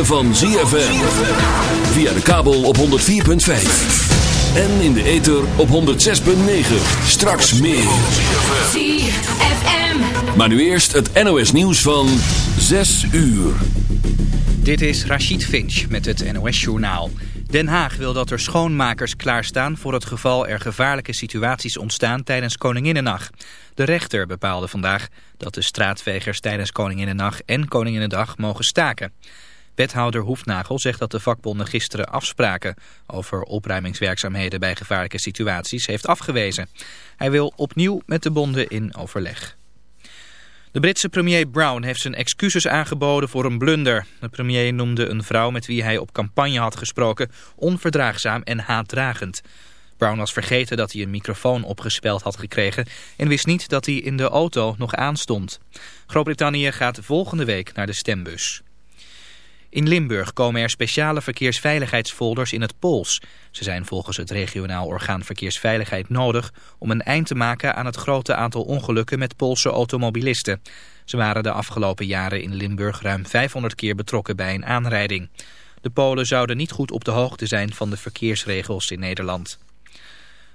ritme van ZFM. Via de kabel op 104.5. En in de ether op 106.9. Straks meer. ZFM. Maar nu eerst het NOS nieuws van 6 uur. Dit is Rachid Finch met het NOS-journaal. Den Haag wil dat er schoonmakers klaarstaan voor het geval er gevaarlijke situaties ontstaan tijdens Koninginnendag. De rechter bepaalde vandaag dat de straatvegers tijdens Koninginnendag en Koninginnedag mogen staken. Wethouder Hoefnagel zegt dat de vakbonden gisteren afspraken over opruimingswerkzaamheden bij gevaarlijke situaties heeft afgewezen. Hij wil opnieuw met de bonden in overleg. De Britse premier Brown heeft zijn excuses aangeboden voor een blunder. De premier noemde een vrouw met wie hij op campagne had gesproken onverdraagzaam en haatdragend. Brown was vergeten dat hij een microfoon opgespeld had gekregen en wist niet dat hij in de auto nog aanstond. Groot-Brittannië gaat volgende week naar de stembus. In Limburg komen er speciale verkeersveiligheidsfolders in het Pools. Ze zijn volgens het regionaal orgaan Verkeersveiligheid nodig om een eind te maken aan het grote aantal ongelukken met Poolse automobilisten. Ze waren de afgelopen jaren in Limburg ruim 500 keer betrokken bij een aanrijding. De Polen zouden niet goed op de hoogte zijn van de verkeersregels in Nederland.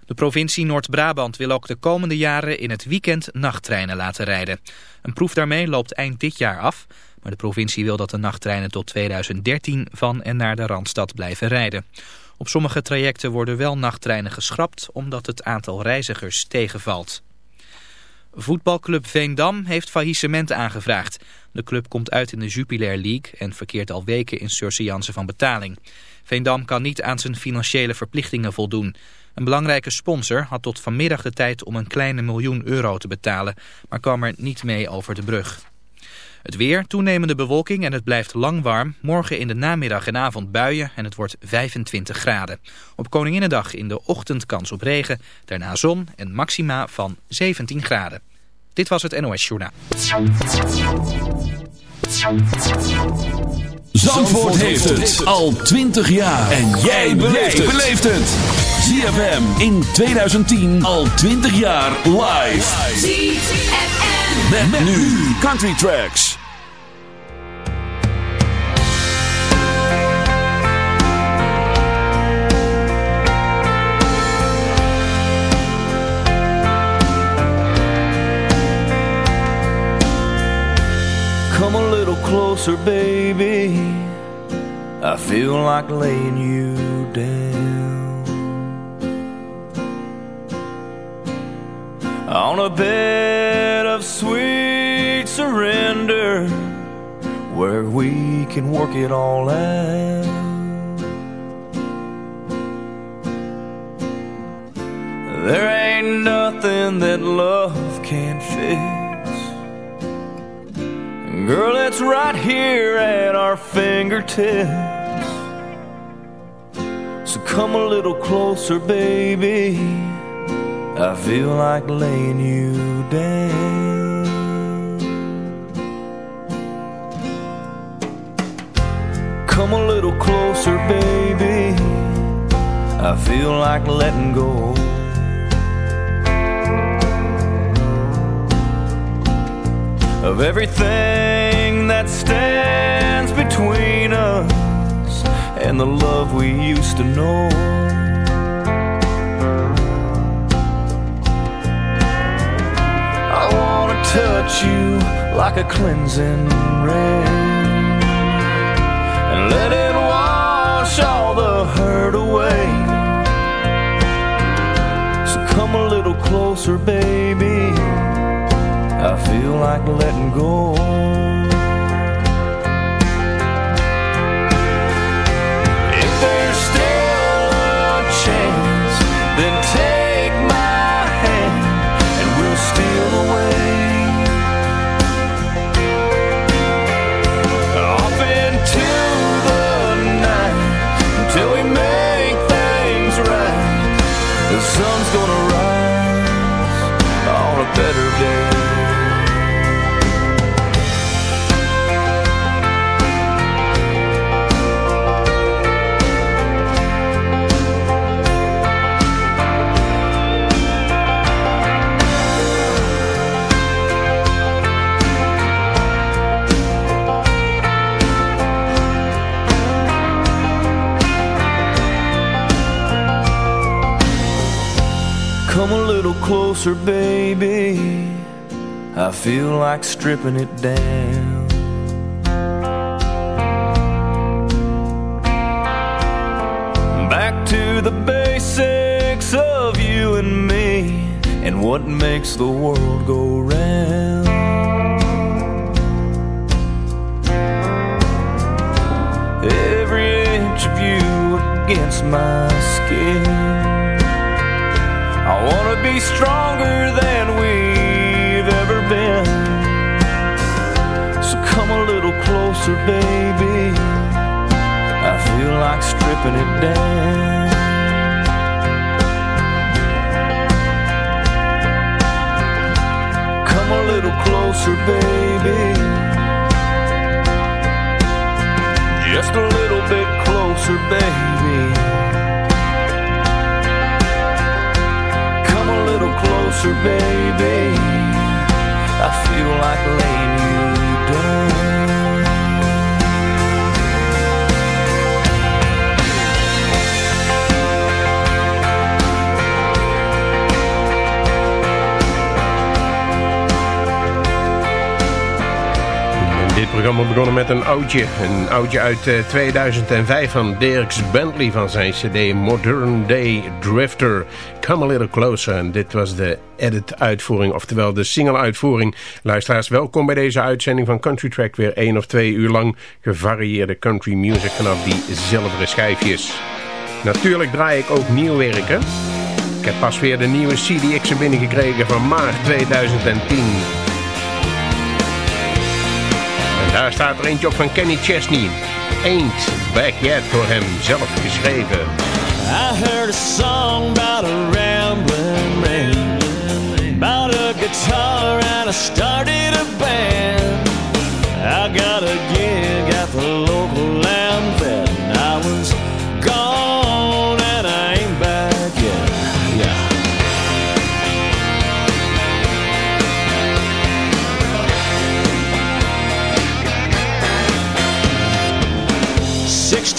De provincie Noord-Brabant wil ook de komende jaren in het weekend nachttreinen laten rijden. Een proef daarmee loopt eind dit jaar af, maar de provincie wil dat de nachttreinen tot 2013 van en naar de Randstad blijven rijden. Op sommige trajecten worden wel nachttreinen geschrapt omdat het aantal reizigers tegenvalt. Voetbalclub Veendam heeft faillissement aangevraagd. De club komt uit in de Jupiler League en verkeert al weken in surseance van betaling. Veendam kan niet aan zijn financiële verplichtingen voldoen. Een belangrijke sponsor had tot vanmiddag de tijd om een kleine miljoen euro te betalen, maar kwam er niet mee over de brug. Het weer, toenemende bewolking en het blijft lang warm. Morgen in de namiddag en avond buien en het wordt 25 graden. Op Koninginnedag in de ochtend kans op regen, daarna zon en maxima van 17 graden. Dit was het NOS Journaal. Zandvoort heeft het al 20 jaar. En jij beleeft het. ZFM in 2010 al 20 jaar live. ZFM. Met, nu Country Tracks. Come a little closer, baby. I feel like laying you down on a bed of sweet surrender where we can work it all out. There ain't nothing that love can't fix. Girl, it's right here at our fingertips. So come a little closer, baby. I feel like laying you down. Come a little closer, baby. I feel like letting go. of everything that stands between us and the love we used to know. Touch you like a cleansing rain and let it wash all the hurt away. So come a little closer, baby. I feel like letting go. Closer, baby. I feel like stripping it down. Back to the basics of you and me and what makes the world go round. Every inch of you against my skin. Be stronger than we've ever been. So come a little closer, baby. I feel like stripping it down. Come a little closer, baby. Just a little bit closer, baby. Baby. I feel like laying programma begonnen met een oudje. Een oudje uit eh, 2005 van Dirks Bentley van zijn cd Modern Day Drifter. Come a little closer. En dit was de edit uitvoering, oftewel de single uitvoering. Luisteraars, welkom bij deze uitzending van Country Track. Weer één of twee uur lang gevarieerde country music vanaf die zilveren schijfjes. Natuurlijk draai ik ook nieuw werken. Ik heb pas weer de nieuwe CDX binnengekregen van maart 2010. Daar staat er eentje op van Kenny Chesney. Ain't Back Yet door hem zelf geschreven. I heard a song about a rambling man, about a guitar, and I started a band. I got a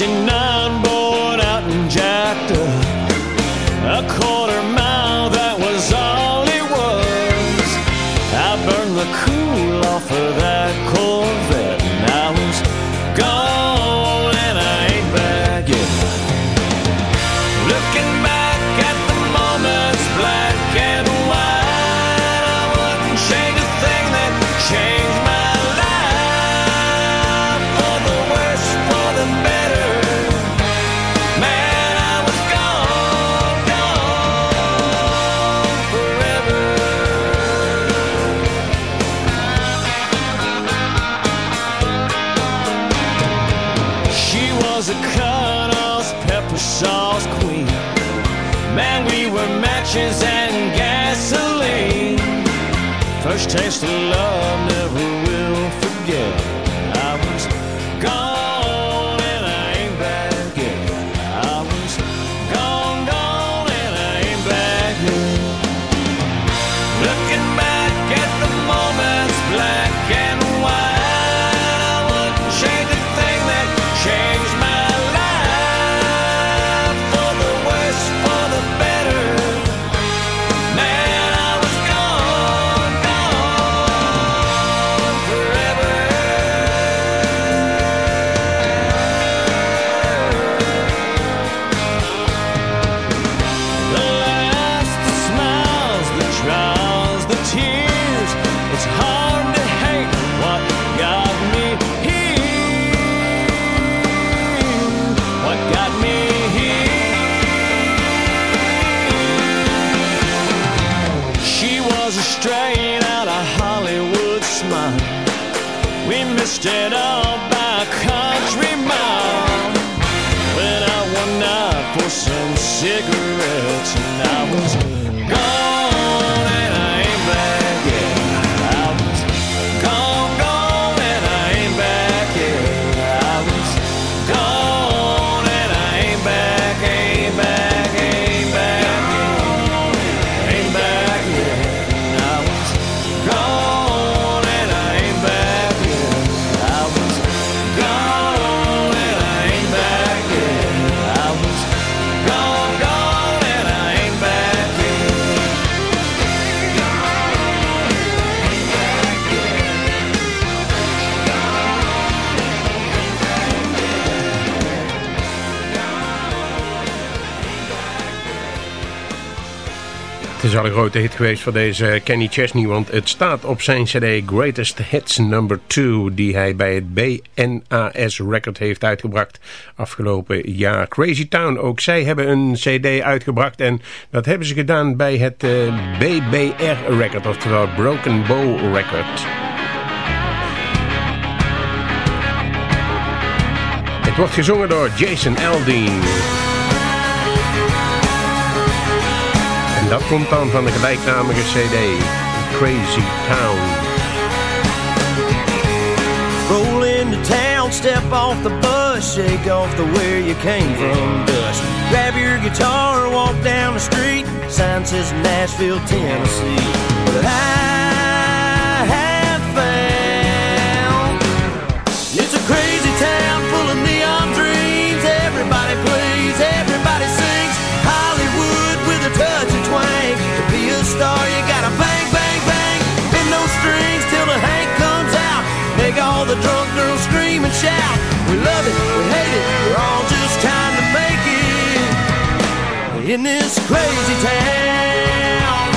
Sixty-nine born was out of Hollywood smile. We missed it all by a country mile. Went out one night for some cigarettes and I was een grote hit geweest voor deze Kenny Chesney, want het staat op zijn cd Greatest Hits Number 2, die hij bij het BNAS Record heeft uitgebracht afgelopen jaar. Crazy Town, ook zij hebben een cd uitgebracht en dat hebben ze gedaan bij het eh, BBR Record, oftewel Broken Bow Record. Het wordt gezongen door Jason Aldean. En dat komt dan van de gelijknamige cd, Crazy Town. Roll into town, step off the bus, shake off the where you came from dust. Grab your guitar, walk down the street, sign says Nashville, Tennessee. But I have found it's a crazy town and shout. We love it, we hate it, we're all just trying to make it in this crazy town.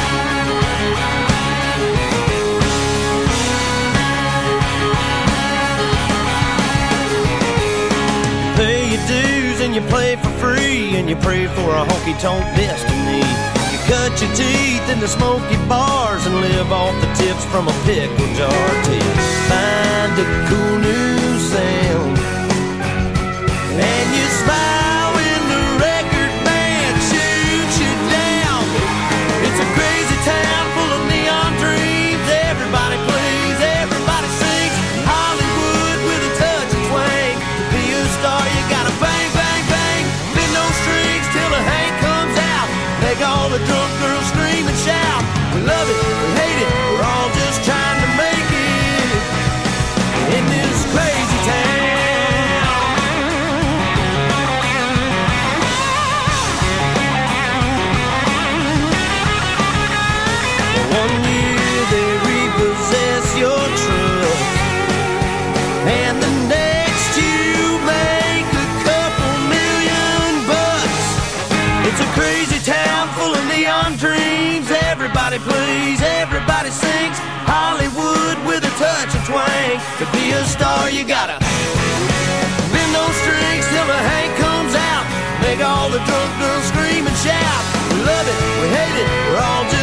Pay your dues and you play for free, and you pray for a honky tonk destiny. You cut your teeth in the smoky bars and live off the tips from a pickle jar till you find a cool new And you smile Everybody plays, everybody sings. Hollywood with a touch of twang. To be a star, you gotta bend those strings till the Hank comes out. Make all the drunk girls scream and shout. We love it, we hate it, we're all just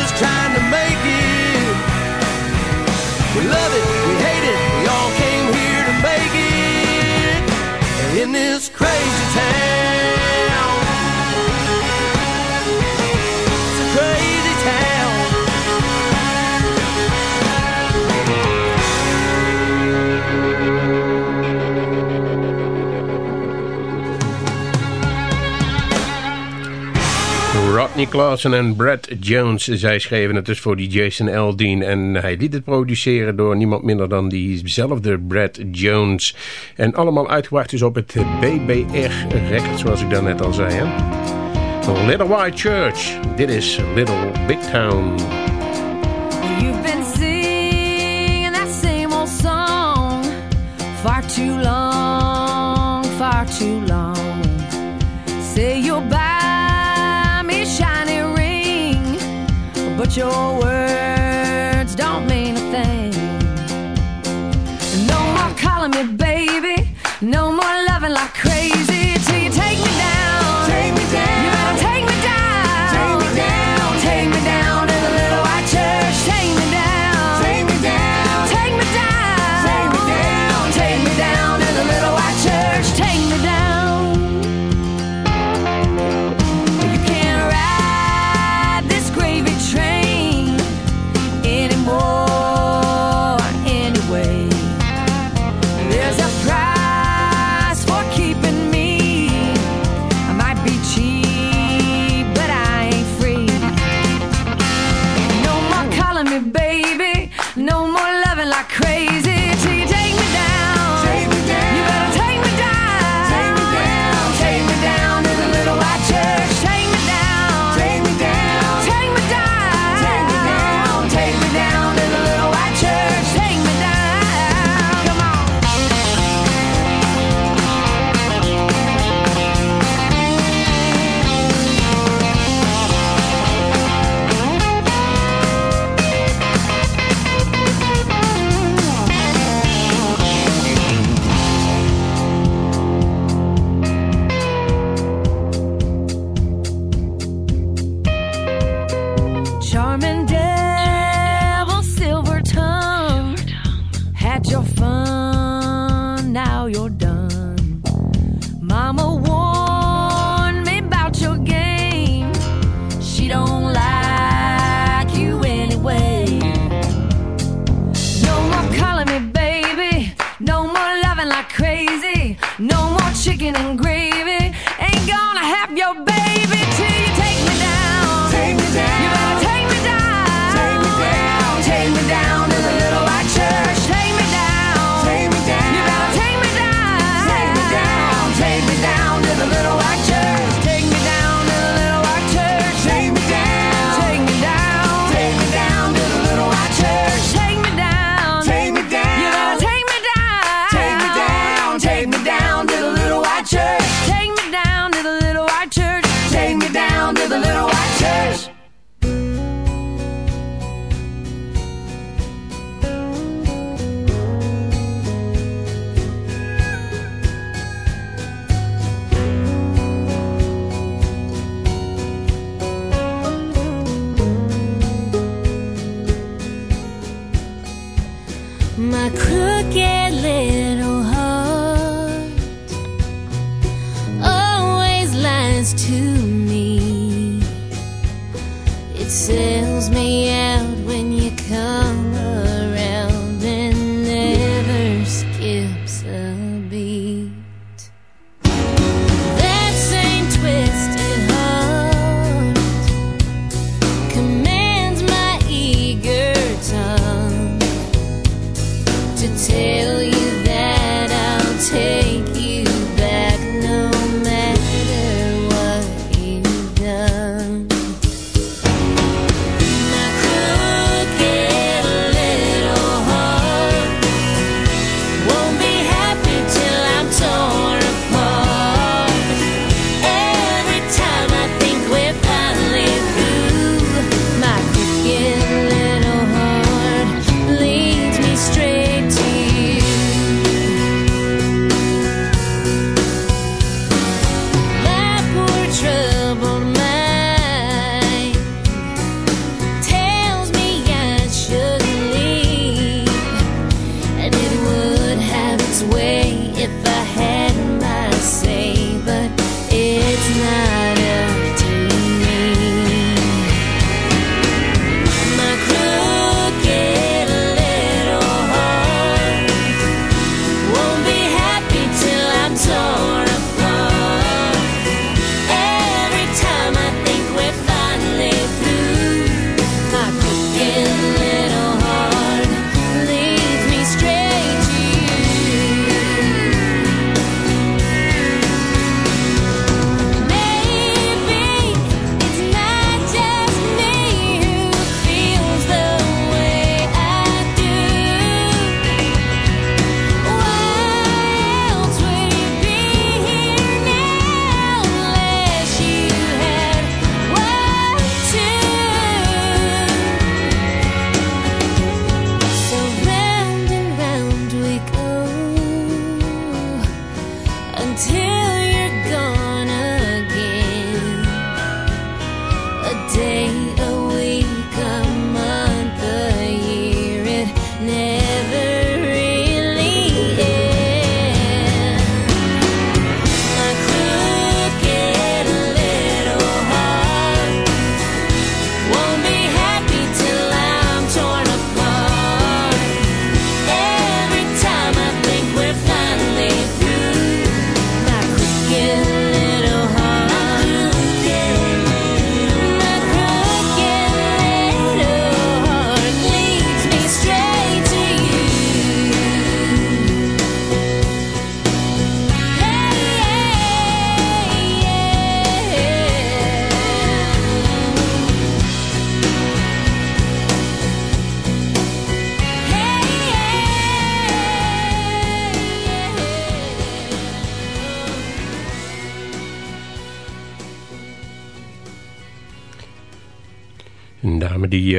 Rodney Clausen en Brad Jones, zij schreven het dus voor die Jason Aldean. En hij liet het produceren door niemand minder dan diezelfde Brad Jones. En allemaal uitgebracht dus op het BBR-record, zoals ik daarnet al zei. Hè? Little White Church, dit is Little Big Town. 久违。My crooked little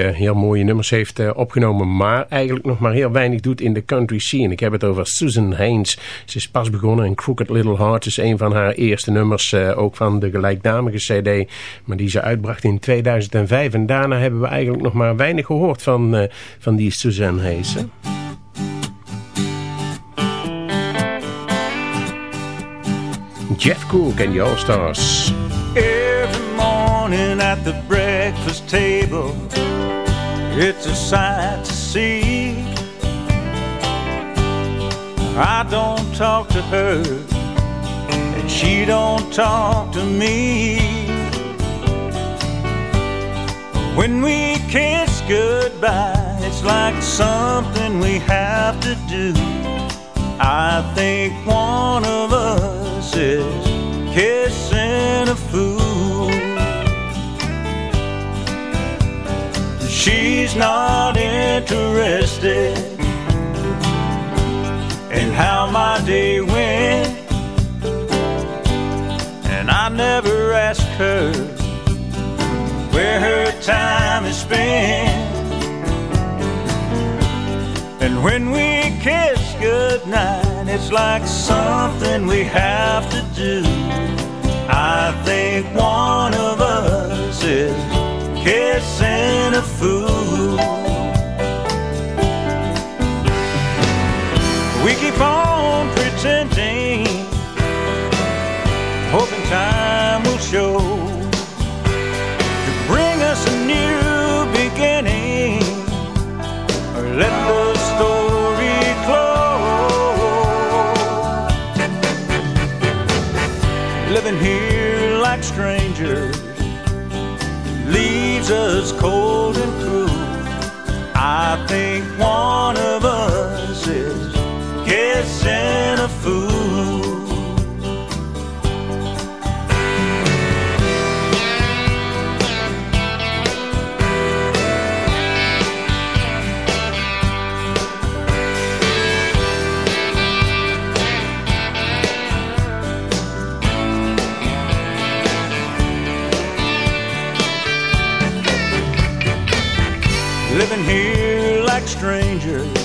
eh, heel mooie nummers heeft eh, opgenomen, maar eigenlijk nog maar heel weinig doet in de country scene. Ik heb het over Susan Haynes. Ze is pas begonnen en Crooked Little Heart is een van haar eerste nummers, eh, ook van de gelijknamige cd, maar die ze uitbracht in 2005. En daarna hebben we eigenlijk nog maar weinig gehoord van, van die Susan Haynes. hè. Jeff Cook en the All Stars. Every morning at the breakfast table, it's a sight to see. I don't talk to her, and she don't talk to me. When we kiss goodbye, it's like something we have to do. I think one of us is kissing a fool. She's not interested in how my day went, and I never ask her where her time is spent. And when we kiss goodnight, it's like something we have to do. I think one of us is kissing a fool. We keep on pretending, hoping time will show to bring us a new beginning, or let the story close. Living here like strangers us cold and cruel. I think one of us is kissing strangers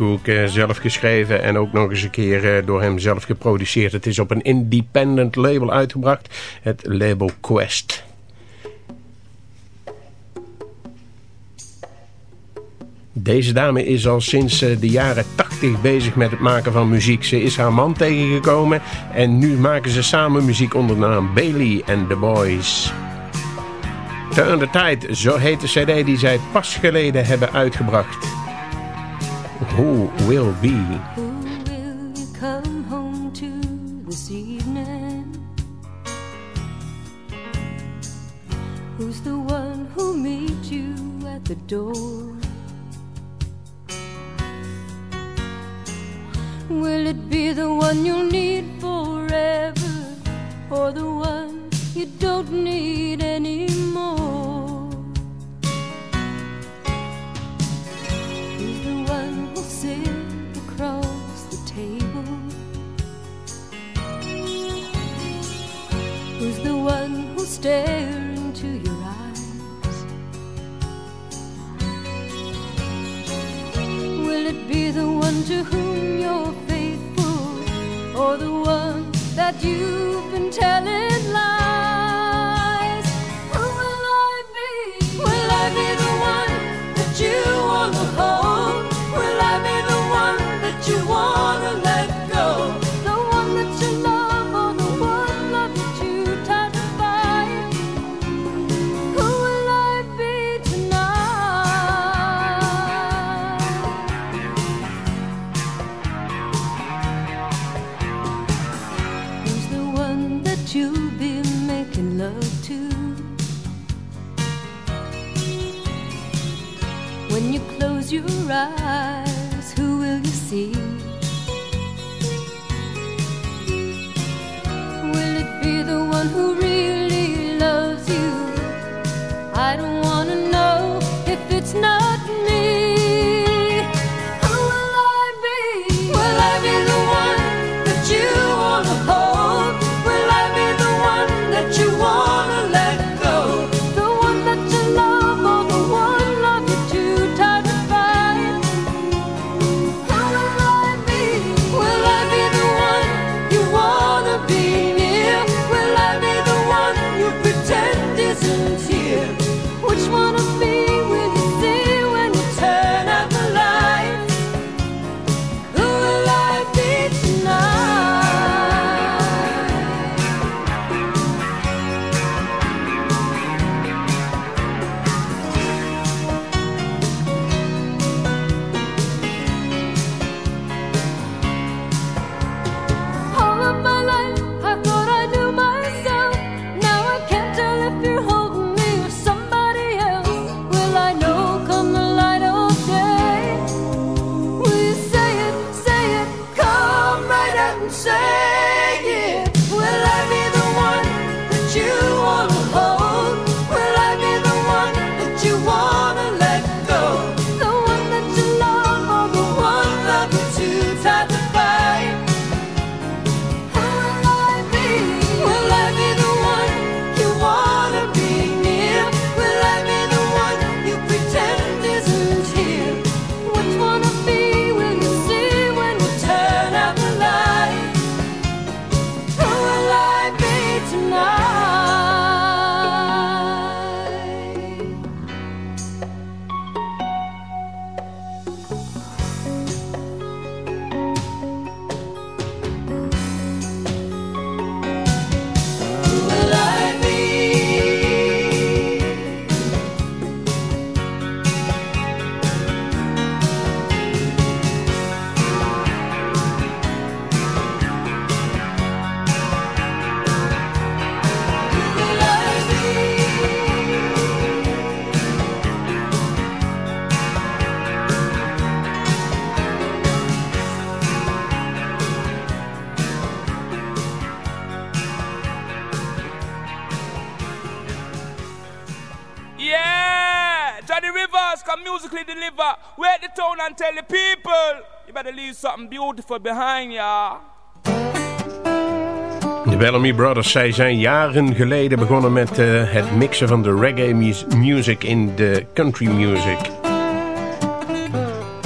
Eh, zelf geschreven en ook nog eens een keer eh, door hem zelf geproduceerd. Het is op een independent label uitgebracht, het label Quest. Deze dame is al sinds eh, de jaren 80 bezig met het maken van muziek. Ze is haar man tegengekomen en nu maken ze samen muziek onder de naam Bailey and the Boys. Turn the Tide, zo heet de cd die zij pas geleden hebben uitgebracht. Who will be? Who will you come home to this evening? Who's the one who'll meet you at the door? Will it be the one you'll need forever or the one you don't need anymore? Stare into your eyes? Will it be the one to whom you're faithful or the one that you've been telling and tell the people. You better leave something beautiful behind ya. De Bellamy Brothers, zij zijn jaren geleden begonnen met uh, het mixen van de reggae music in de country music.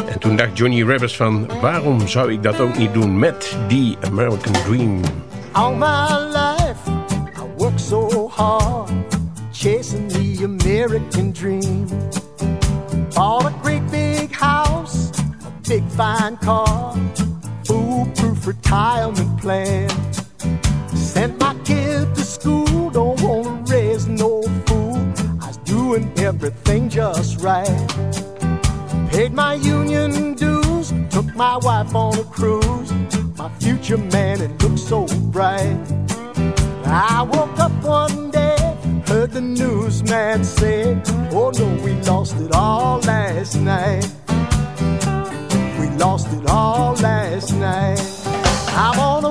En toen dacht Johnny Rivers van, waarom zou ik dat ook niet doen met die American Dream? All my life I work so hard Chasing the American dream Bought a great big fine car Foolproof retirement plan Sent my kid to school Don't wanna raise no fool I was doing everything just right Paid my union dues Took my wife on a cruise my future man, it looked so bright. I woke up one day, heard the newsman say, Oh no, we lost it all last night. Lost it all last night. I wanna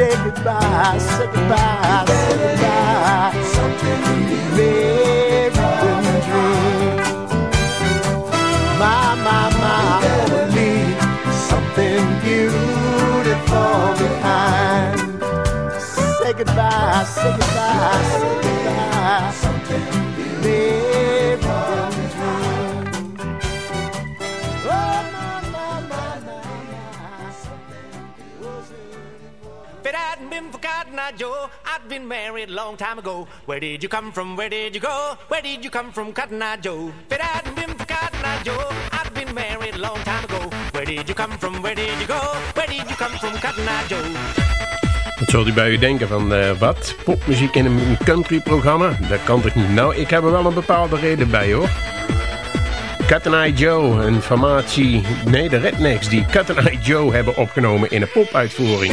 Say goodbye, say goodbye, say goodbye. Goodbye, say goodbye, say goodbye. Something dream. Oh, my, my, my, my, If it hadn't been for Cotton Eye Joe, I'd been married long time ago. Where did you come from? Where did you go? Where did you come from, Cotton Eye Joe? If it hadn't been for Cotton Eye Joe, I'd been married a long time ago. Where did you come from? Where did you go? Where did you come from, Cotton Eye Joe? Zult u bij u denken van uh, wat? Popmuziek in een countryprogramma? Dat kan toch niet? Nou, ik heb er wel een bepaalde reden bij hoor. Cut and Eye Joe, een formatie... Nee, de Rednecks die Cut and Eye Joe hebben opgenomen in een popuitvoering.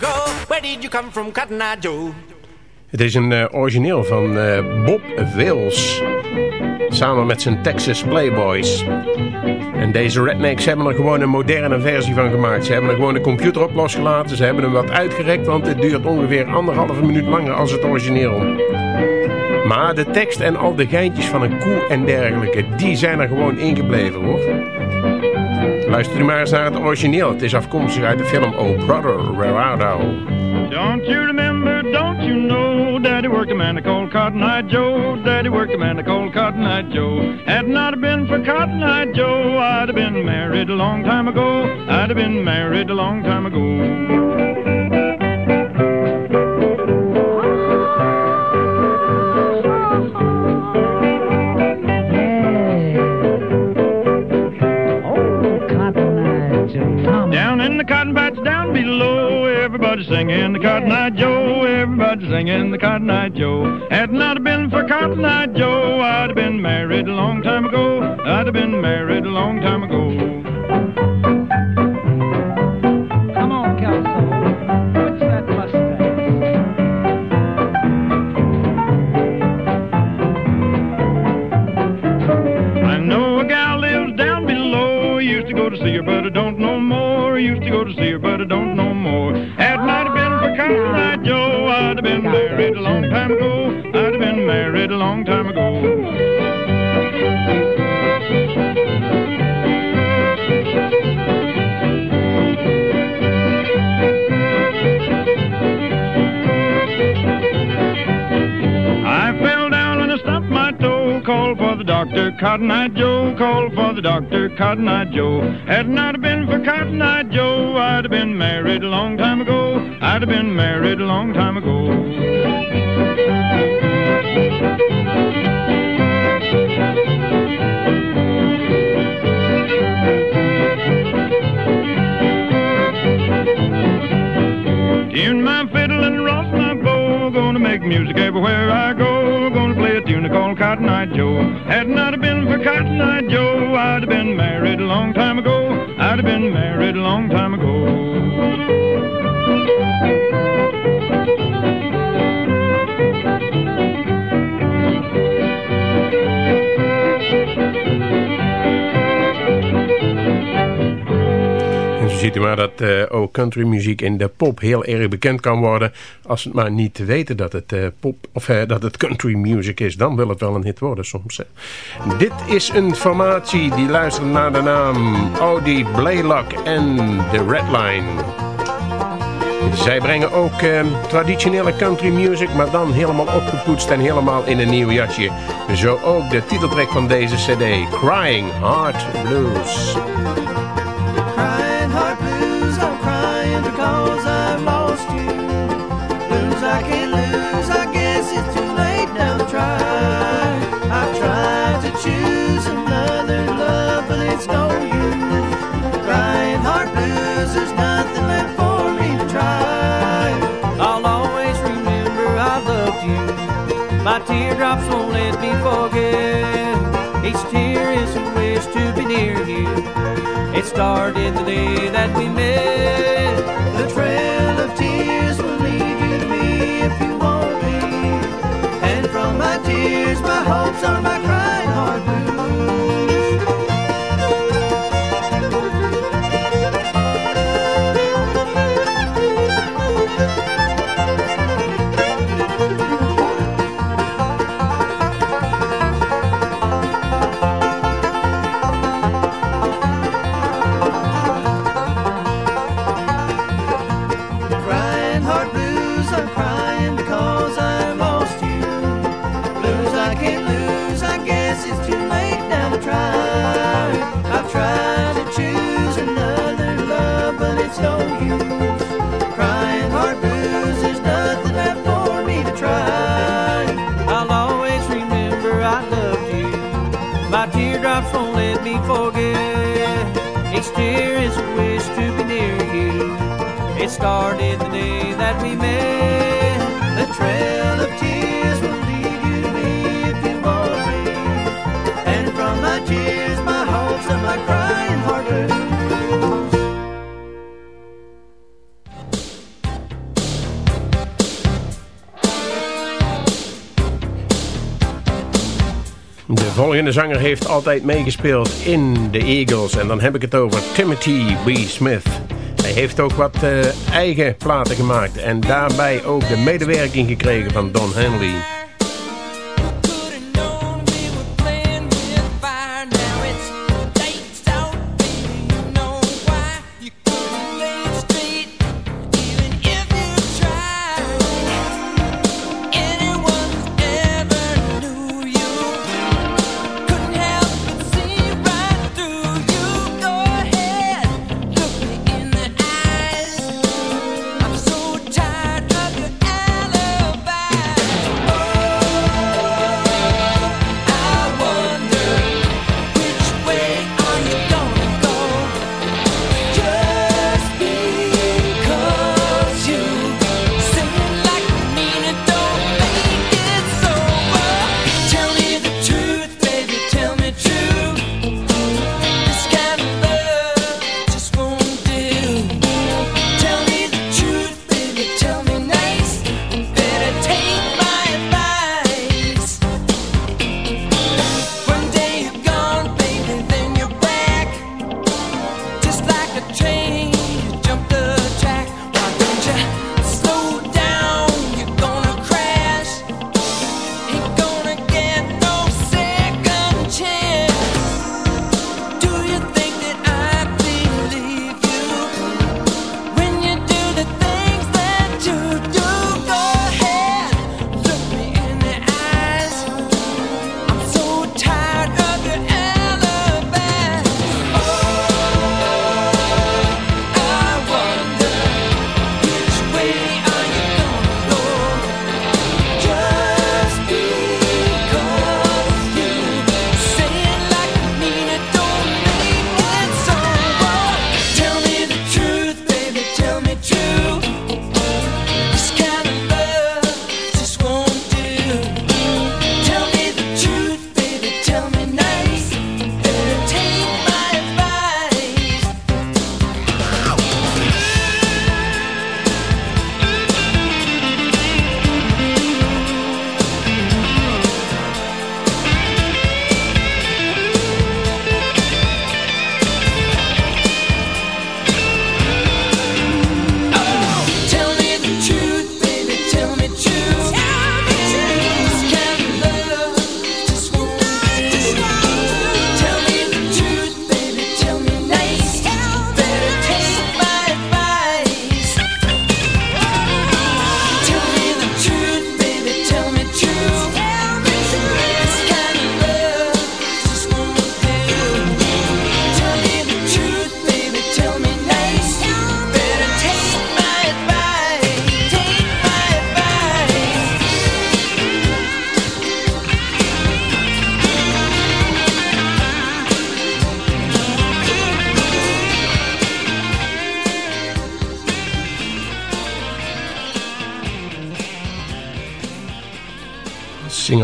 Go? Where did you come from, Cotton? Het is een uh, origineel van uh, Bob Wills. Samen met zijn Texas Playboys. En deze rednecks hebben er gewoon een moderne versie van gemaakt. Ze hebben er gewoon de computer op losgelaten. Ze hebben hem wat uitgerekt, want het duurt ongeveer anderhalve minuut langer als het origineel. Maar de tekst en al de geintjes van een koe en dergelijke, die zijn er gewoon ingebleven hoor. Luister maar eens naar het origineel. Het is afkomstig uit de film Oh Brother, Where Art Thou? Don't you remember, don't you know, Daddy worked a man called Cotton Eye Joe. Daddy worked a man called Cotton Eye Joe. Had not been for Cotton Eye Joe, I'd have been married a long time ago. I'd have been married a long time ago. Cotton patch down below, everybody singing the Cotton Eye Joe, everybody singing the Cotton Eye Joe. Had not have been for Cotton Eye Joe, I'd have been married a long time ago. I'd have been married a long time ago. Long time ago. I fell down and I stumped my toe. Called for the doctor, Cotton Eye Joe. Called for the doctor, Cotton Eye Joe. Had not have been for Cotton Eye Joe, I'd have been married a long time ago. I'd have been married a long time ago. Tune my fiddle and rock my bow. Gonna make music everywhere I go. Gonna play a tune called Cotton Eye Joe. Had not been for Cotton Eye Joe, I'd have been married a long time ago. I'd have been married a long time ago. Ziet u maar dat eh, ook countrymuziek in de pop heel erg bekend kan worden. Als het maar niet te weten dat het, eh, pop, of, eh, dat het country music is. Dan wil het wel een hit worden soms. Dit is een formatie die luistert naar de naam Audi Blaylock en The Red Line. Zij brengen ook eh, traditionele country music, maar dan helemaal opgepoetst en helemaal in een nieuw jasje. Zo ook de titeltrack van deze cd, Crying Heart Blues. My teardrops won't let me forget. Each tear is a wish to be near you. It started the day that we met. The trail of tears will lead you to me if you want me. And from my tears, my hopes are my crying zanger heeft altijd meegespeeld in de Eagles. En dan heb ik het over Timothy B. Smith. Hij heeft ook wat uh, eigen platen gemaakt. En daarbij ook de medewerking gekregen van Don Henley.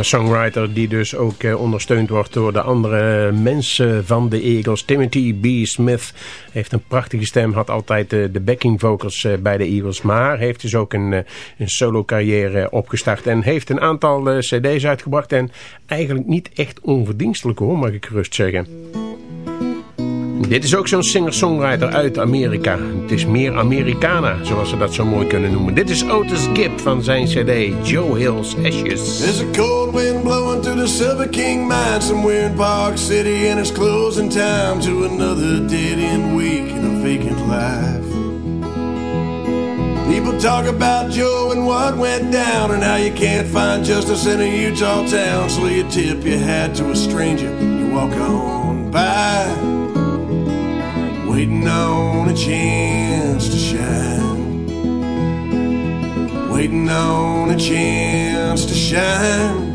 Singer-songwriter die dus ook eh, ondersteund wordt door de andere mensen van de Eagles. Timothy B. Smith heeft een prachtige stem, had altijd eh, de backing vocals eh, bij de Eagles. Maar heeft dus ook een, een solo carrière opgestart en heeft een aantal cd's uitgebracht. En eigenlijk niet echt onverdienstelijk hoor, mag ik gerust zeggen. Dit is ook zo'n singer-songwriter uit Amerika. Het is meer Americana, zoals ze dat zo mooi kunnen noemen. Dit is Otis Gibb van zijn cd Joe Hill's Ashes. There's a cold wind blowing through the Silver King mine somewhere in Park City and it's closing time to another dead-end week in a vacant life. People talk about Joe and what went down and how you can't find justice in a Utah town so you tip your hat to a stranger you walk on waiting on a chance to shine. Waiting on a chance to shine.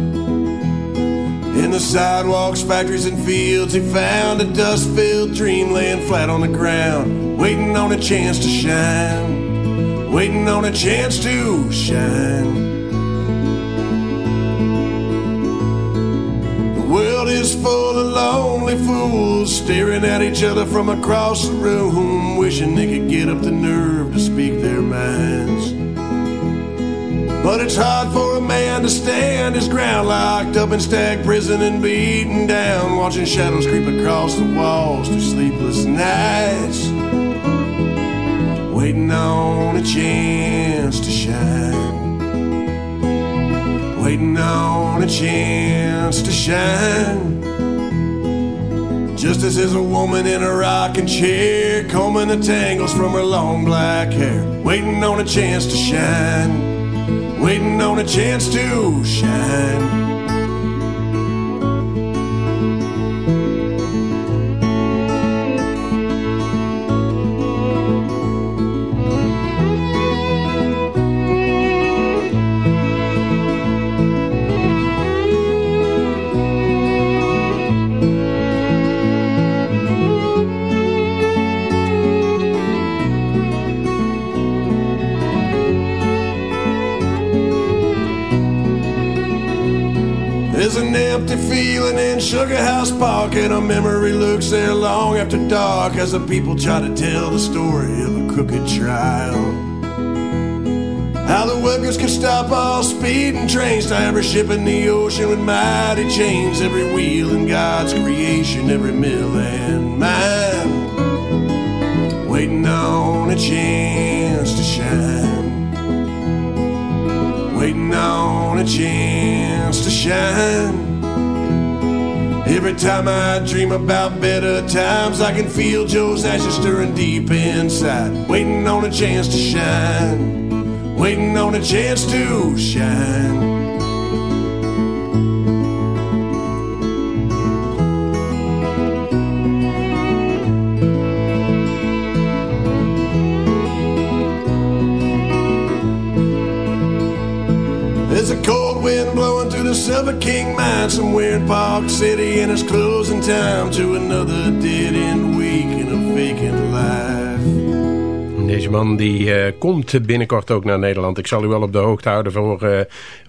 In the sidewalks, factories, and fields, he found a dust filled dream laying flat on the ground. Waiting on a chance to shine. Waiting on a chance to shine. Is full of lonely fools staring at each other from across the room, wishing they could get up the nerve to speak their minds. But it's hard for a man to stand his ground, locked up in stag prison and beaten down, watching shadows creep across the walls through sleepless nights, waiting on a chance to shine, waiting on a chance to shine. Just as is a woman in a rocking chair, combing the tangles from her long black hair, waiting on a chance to shine, waiting on a chance to shine. An empty feeling in Sugar House Park, and a memory looks there long after dark as the people try to tell the story of a crooked trial. How the workers could stop all speeding trains to every ship in the ocean with mighty chains, every wheel in God's creation, every mill and mine, waiting on a chance to shine waiting on a chance to shine. Every time I dream about better times, I can feel Joe's ashes stirring deep inside. Waiting on a chance to shine, waiting on a chance to shine. Silver King mine somewhere in Park City, and it's closing time to another dead end week in a vacant life. Deze man die eh, komt binnenkort ook naar Nederland. Ik zal u wel op de hoogte houden voor eh,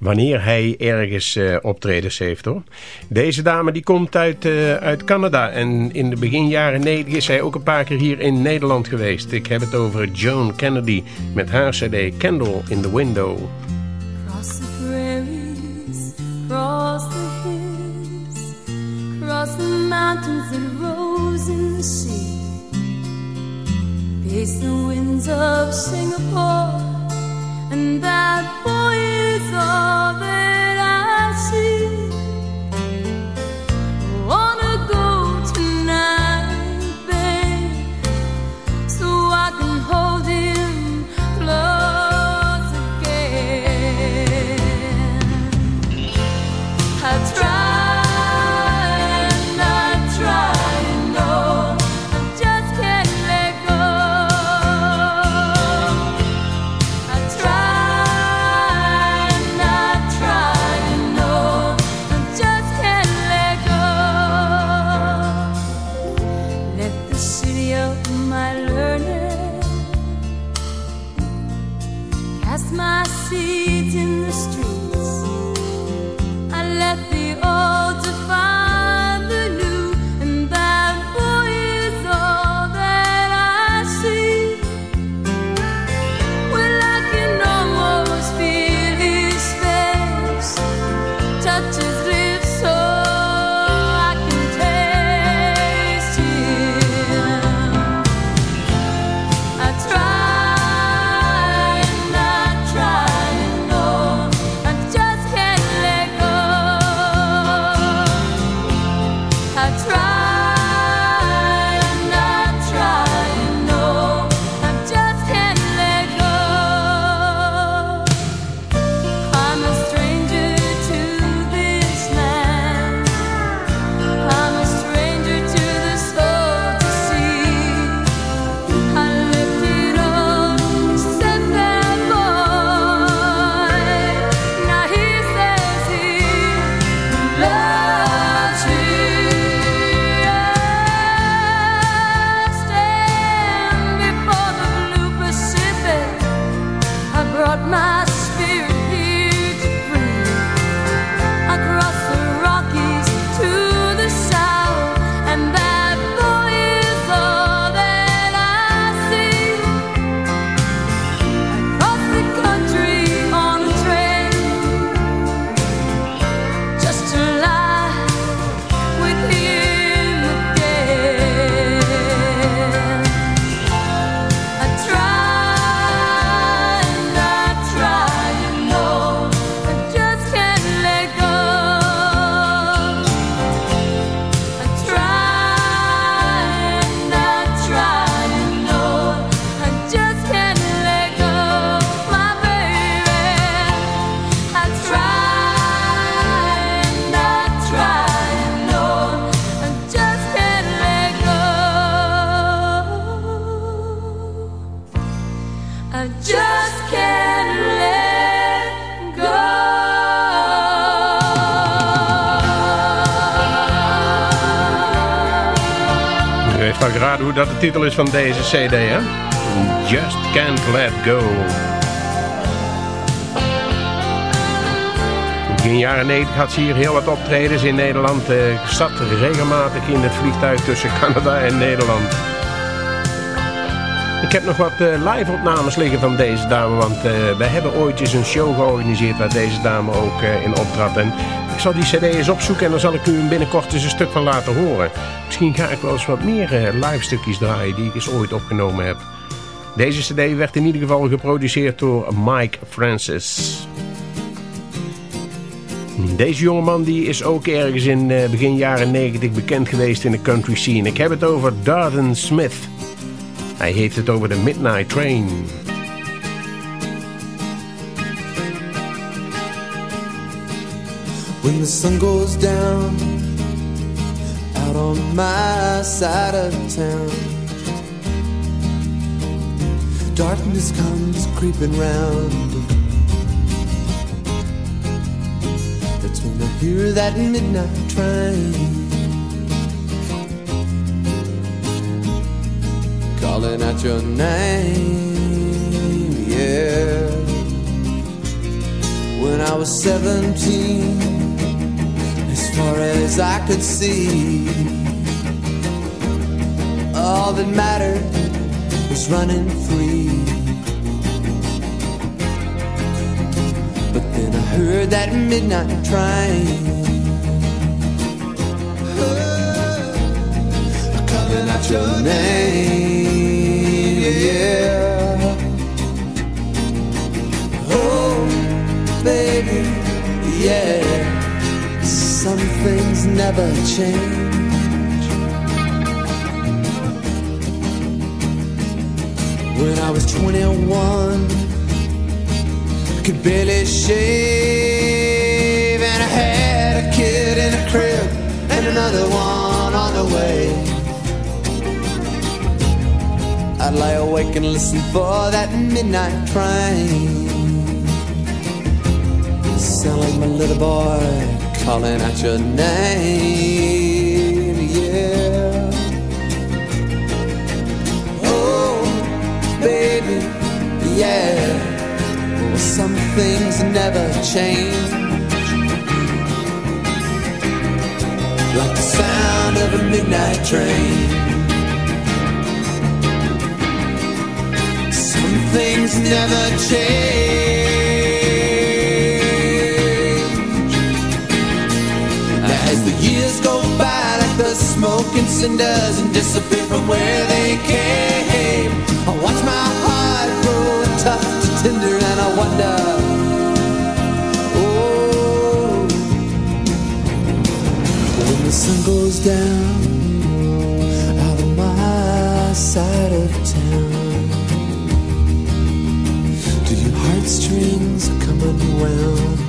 wanneer hij ergens eh, optredens heeft hoor. Deze dame die komt uit, uit Canada en in de begin jaren 90 is hij ook een paar keer hier in Nederland geweest. Ik heb het over Joan Kennedy met haar cd Candle in the Window. The mountains that rose in the sea. Face the winds of Singapore, and that boy is all that I see. Dat de titel is van deze cd, hè? Just Can't Let Go. Begin jaren 90 had ze hier heel wat optredens in Nederland. Ik zat regelmatig in het vliegtuig tussen Canada en Nederland. Ik heb nog wat live-opnames liggen van deze dame, want uh, wij hebben ooit eens een show georganiseerd waar deze dame ook in optrad. En ik zal die cd eens opzoeken en dan zal ik u binnenkort eens een stuk van laten horen. Misschien ga ik wel eens wat meer uh, live stukjes draaien die ik eens ooit opgenomen heb. Deze cd werd in ieder geval geproduceerd door Mike Francis. Deze jongeman die is ook ergens in begin jaren 90 bekend geweest in de country scene. Ik heb het over Darden Smith. Hij heeft het over de Midnight Train. When the sun goes down out on my side of town, darkness comes creeping round. That's when I hear that midnight train. calling out your name, yeah. When I was 17, as far as I could see, all that mattered was running free. But then I heard that midnight train. calling out your name, yeah. Oh, baby, yeah. Some things never change. When I was 21, could barely shave, and I had a kid in a crib and another one on the way. I'd lie awake and listen for that midnight train. Sound like my little boy calling out your name, yeah. Oh, baby, yeah. Well, some things never change. Like the sound of a midnight train. Some things never change. And and disappear from where they came. I watch my heart grow tough to tender, and I wonder. Oh, when the sun goes down out of my side of town. Do your heartstrings round. Do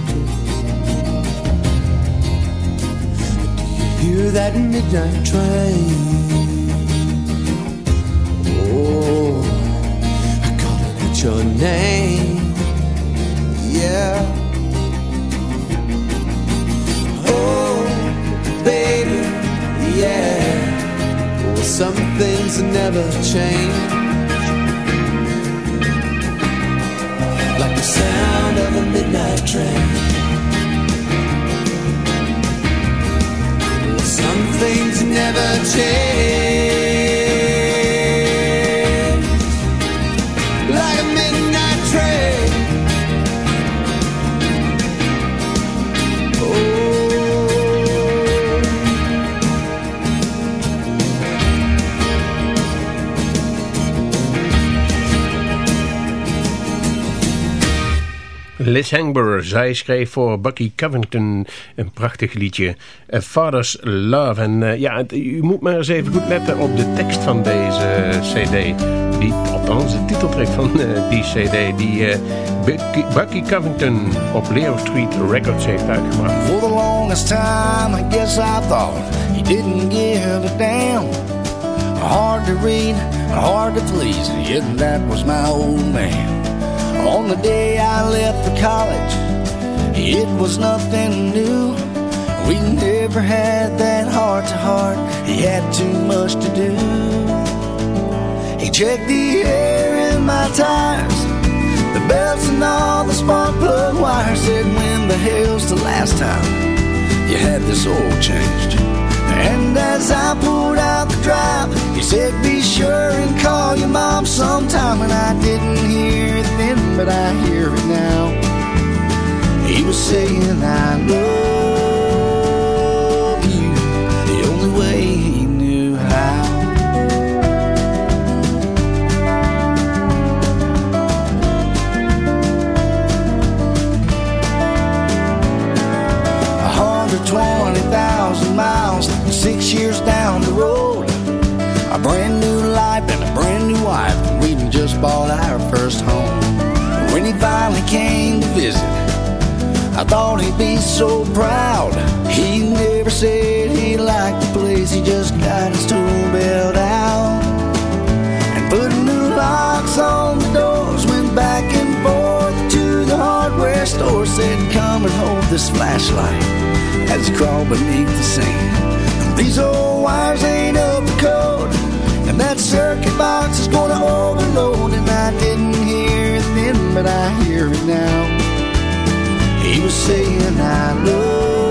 hear that midnight train? Oh, I calling out your name, yeah. Oh, baby, yeah. Oh, some things never change. like the sound of a midnight train. Some things never change, Liz Hangber, zij schreef voor Bucky Covington een prachtig liedje, A Father's Love. En uh, ja, u moet maar eens even goed letten op de tekst van deze cd. Die, althans, de titeltrack van uh, die cd, die uh, Bucky, Covington op Leo Street Records heeft uitgebracht. For the longest time, I guess I thought he didn't give a damn. Hard to read, hard to please, yet that was my old man. On the day I left for college, it was nothing new. We never had that heart to heart. He had too much to do. He checked the air in my tires, the belts and all the spark plug wires. Said, when the hell's the last time you had this oil changed? And as I pulled out the drive, he said, Be sure and call your mom sometime. And I didn't hear it then, but I hear it now. He was saying, I love you the only way he knew how. Twenty thousand miles, six years down the road. A brand new life and a brand new wife. We just bought our first home. When he finally came to visit, I thought he'd be so proud. He never said he liked the place, he just got his tool belt out. And put new locks on the doors, went back and forth to the hardware store. Said, Come and hold this flashlight as he crawled beneath the sand. These old wires ain't up to code, and that circuit box is gonna overload. And I didn't hear it then, but I hear it now. He was saying, I love